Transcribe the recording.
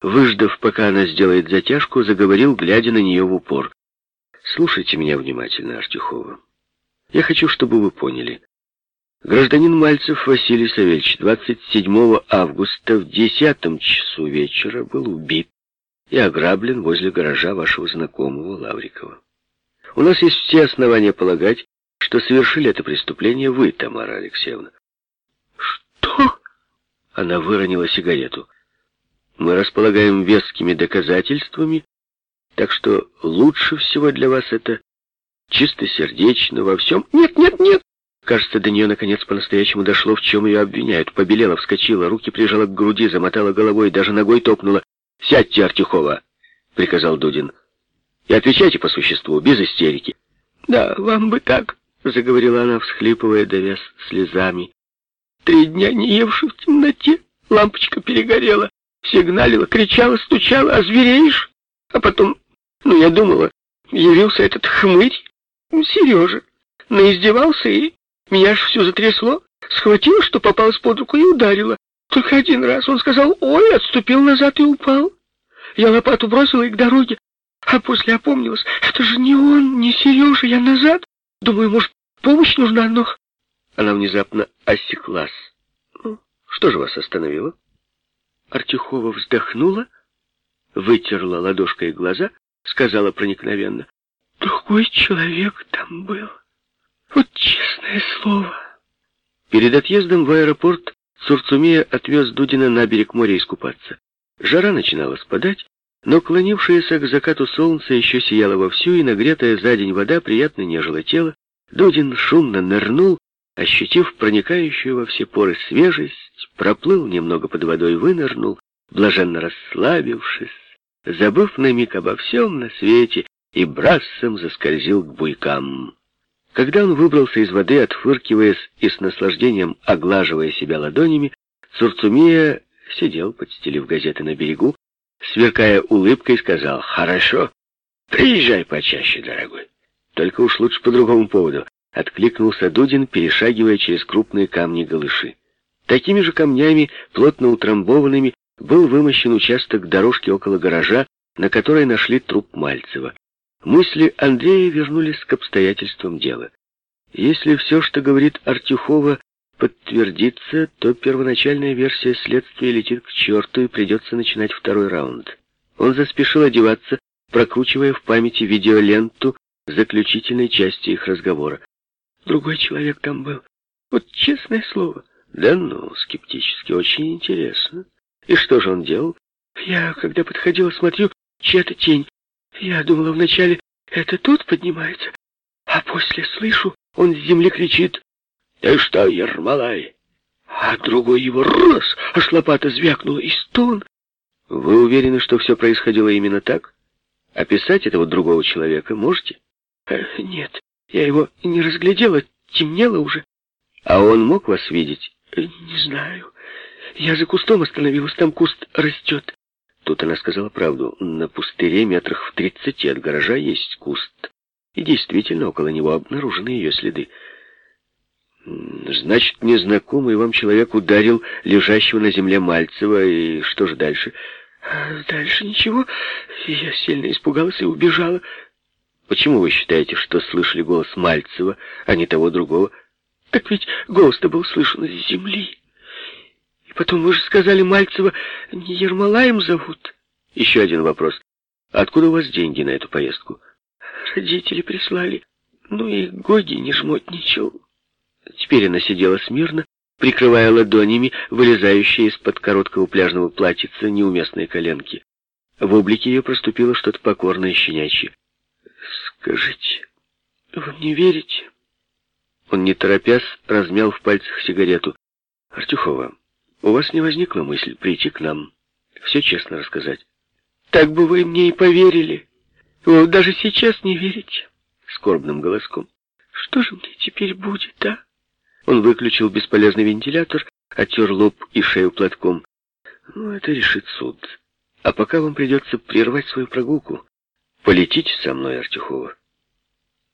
выждав, пока она сделает затяжку, заговорил, глядя на нее в упор. «Слушайте меня внимательно, Артюхова. Я хочу, чтобы вы поняли. Гражданин Мальцев Василий Савельевич 27 августа в 10 часу вечера был убит и ограблен возле гаража вашего знакомого Лаврикова. У нас есть все основания полагать, что совершили это преступление вы, Тамара Алексеевна. Что? Она выронила сигарету. Мы располагаем вескими доказательствами, так что лучше всего для вас это чистосердечно во всем. Нет, нет, нет! Кажется, до нее наконец по-настоящему дошло, в чем ее обвиняют. Побелела, вскочила, руки прижала к груди, замотала головой, даже ногой топнула. «Сядьте, Артюхова!» — приказал Дудин. «И отвечайте по существу, без истерики». «Да, вам бы так», — заговорила она, всхлипывая, давясь слезами. «Три дня не евши в темноте, лампочка перегорела, сигналила, кричала, стучала, а звереешь? А потом, ну, я думала, явился этот хмырь, Сережа, наиздевался и меня аж все затрясло, схватила, что попалась под руку и ударила. Только один раз он сказал «Ой!», отступил назад и упал. Я лопату бросила и к дороге, а после опомнилась. Это же не он, не Сережа, я назад. Думаю, может, помощь нужна, но... Она внезапно осеклась. Ну, что же вас остановило? Артюхова вздохнула, вытерла ладошкой глаза, сказала проникновенно. Другой человек там был. Вот честное слово. Перед отъездом в аэропорт Сурцумия отвез Дудина на берег моря искупаться. Жара начинала спадать, но клонившееся к закату солнце еще сияло вовсю, и нагретая за день вода приятно нежила тело. Дудин шумно нырнул, ощутив проникающую во все поры свежесть, проплыл немного под водой, вынырнул, блаженно расслабившись, забыв на миг обо всем на свете, и брассом заскользил к буйкам. Когда он выбрался из воды, отфыркиваясь и с наслаждением оглаживая себя ладонями, Сурцумия сидел, подстелив газеты на берегу, сверкая улыбкой, сказал «Хорошо, приезжай почаще, дорогой». Только уж лучше по другому поводу, откликнулся Дудин, перешагивая через крупные камни-галыши. Такими же камнями, плотно утрамбованными, был вымощен участок дорожки около гаража, на которой нашли труп Мальцева. Мысли Андрея вернулись к обстоятельствам дела. Если все, что говорит Артюхова, подтвердится, то первоначальная версия следствия летит к черту и придется начинать второй раунд. Он заспешил одеваться, прокручивая в памяти видеоленту заключительной части их разговора. Другой человек там был. Вот честное слово. Да ну, скептически, очень интересно. И что же он делал? Я, когда подходила, смотрю, чья-то тень. Я думала вначале, это тут поднимается, а после слышу, он с земли кричит «Ты что, Ермолай?» А другой его раз, аж лопата звякнула, и стон. Вы уверены, что все происходило именно так? Описать этого другого человека можете? Э, нет, я его не разглядела, темнело уже. А он мог вас видеть? Э, не знаю. Я за кустом остановилась, там куст растет. Тут она сказала правду. На пустыре метрах в тридцати от гаража есть куст. И действительно, около него обнаружены ее следы. Значит, незнакомый вам человек ударил лежащего на земле Мальцева, и что же дальше? А дальше ничего. Я сильно испугалась и убежала. Почему вы считаете, что слышали голос Мальцева, а не того другого? Так ведь голос-то был слышен с земли. Потом вы же сказали, Мальцева не Ермолаем зовут. Еще один вопрос. Откуда у вас деньги на эту поездку? Родители прислали. Ну и Гоги не жмотничал. Теперь она сидела смирно, прикрывая ладонями вылезающие из-под короткого пляжного платьица неуместные коленки. В облике ее проступило что-то покорное щенячье. «Скажите, вы мне верите?» Он, не торопясь, размял в пальцах сигарету. «Артюхова, у вас не возникла мысль прийти к нам, все честно рассказать? Так бы вы мне и поверили. Вы даже сейчас не верите. Скорбным голоском. Что же мне теперь будет, а? Он выключил бесполезный вентилятор, оттер лоб и шею платком. Ну, это решит суд. А пока вам придется прервать свою прогулку. Полетите со мной, Артюхова.